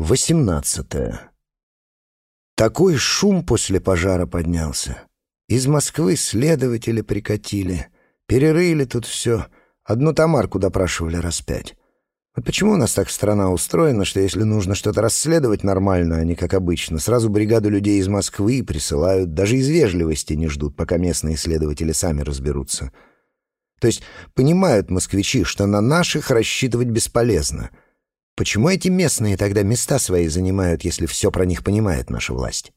Восемнадцатое. Такой шум после пожара поднялся. Из Москвы следователи прикатили. Перерыли тут все. Одну Тамарку допрашивали раз пять. Вот почему у нас так страна устроена, что если нужно что-то расследовать нормально, а не как обычно, сразу бригаду людей из Москвы присылают, даже из вежливости не ждут, пока местные следователи сами разберутся. То есть понимают москвичи, что на наших рассчитывать бесполезно — Почему эти местные тогда места свои занимают, если все про них понимает наша власть?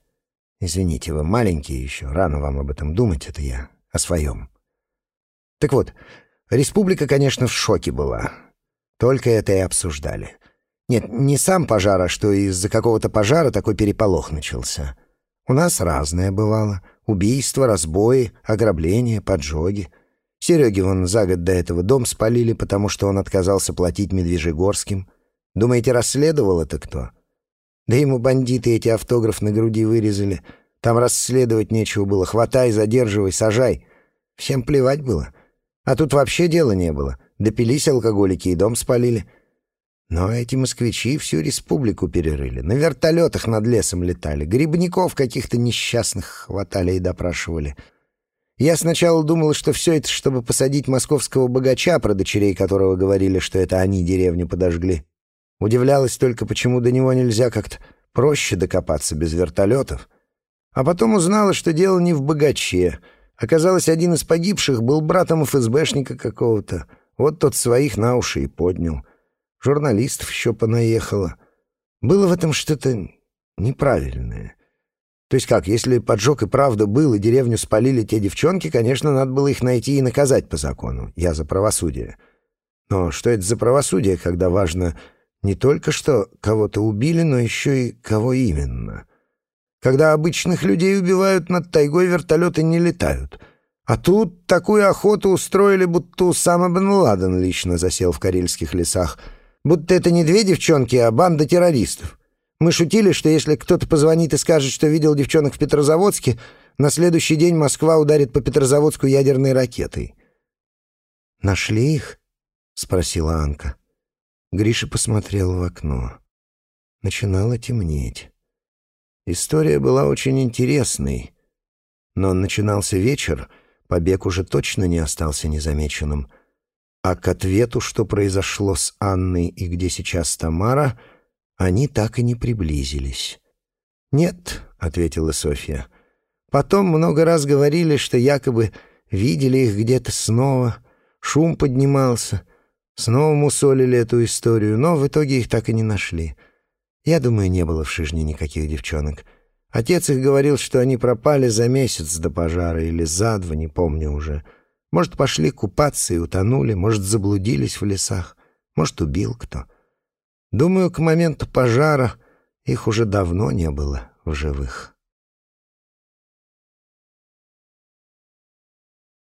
Извините, вы маленькие еще, рано вам об этом думать, это я о своем. Так вот, республика, конечно, в шоке была. Только это и обсуждали. Нет, не сам пожар, а что из-за какого-то пожара такой переполох начался. У нас разное бывало. Убийства, разбои, ограбления, поджоги. Сереге вон за год до этого дом спалили, потому что он отказался платить Медвежьегорским. Думаете, расследовал это кто? Да ему бандиты эти автограф на груди вырезали. Там расследовать нечего было. Хватай, задерживай, сажай. Всем плевать было. А тут вообще дела не было. Допились алкоголики и дом спалили. Но эти москвичи всю республику перерыли. На вертолетах над лесом летали. Грибников каких-то несчастных хватали и допрашивали. Я сначала думал, что все это, чтобы посадить московского богача, про дочерей которого говорили, что это они деревню подожгли. Удивлялась только, почему до него нельзя как-то проще докопаться без вертолетов. А потом узнала, что дело не в богаче. Оказалось, один из погибших был братом ФСБшника какого-то. Вот тот своих на уши и поднял. Журналистов еще понаехало. Было в этом что-то неправильное. То есть как, если поджог и правда был, и деревню спалили те девчонки, конечно, надо было их найти и наказать по закону. Я за правосудие. Но что это за правосудие, когда важно не только что кого-то убили, но еще и кого именно. Когда обычных людей убивают, над тайгой вертолеты не летают. А тут такую охоту устроили, будто Усама бен Ладен лично засел в карельских лесах. Будто это не две девчонки, а банда террористов. Мы шутили, что если кто-то позвонит и скажет, что видел девчонок в Петрозаводске, на следующий день Москва ударит по Петрозаводску ядерной ракетой. «Нашли их?» — спросила Анка. Гриша посмотрел в окно. Начинало темнеть. История была очень интересной, но начинался вечер, побег уже точно не остался незамеченным, а к ответу, что произошло с Анной и где сейчас Тамара, они так и не приблизились. «Нет», — ответила Софья. «Потом много раз говорили, что якобы видели их где-то снова, шум поднимался». Снова мусолили эту историю, но в итоге их так и не нашли. Я думаю, не было в Шижне никаких девчонок. Отец их говорил, что они пропали за месяц до пожара или за два, не помню уже. Может, пошли купаться и утонули, может, заблудились в лесах, может, убил кто. Думаю, к моменту пожара их уже давно не было в живых.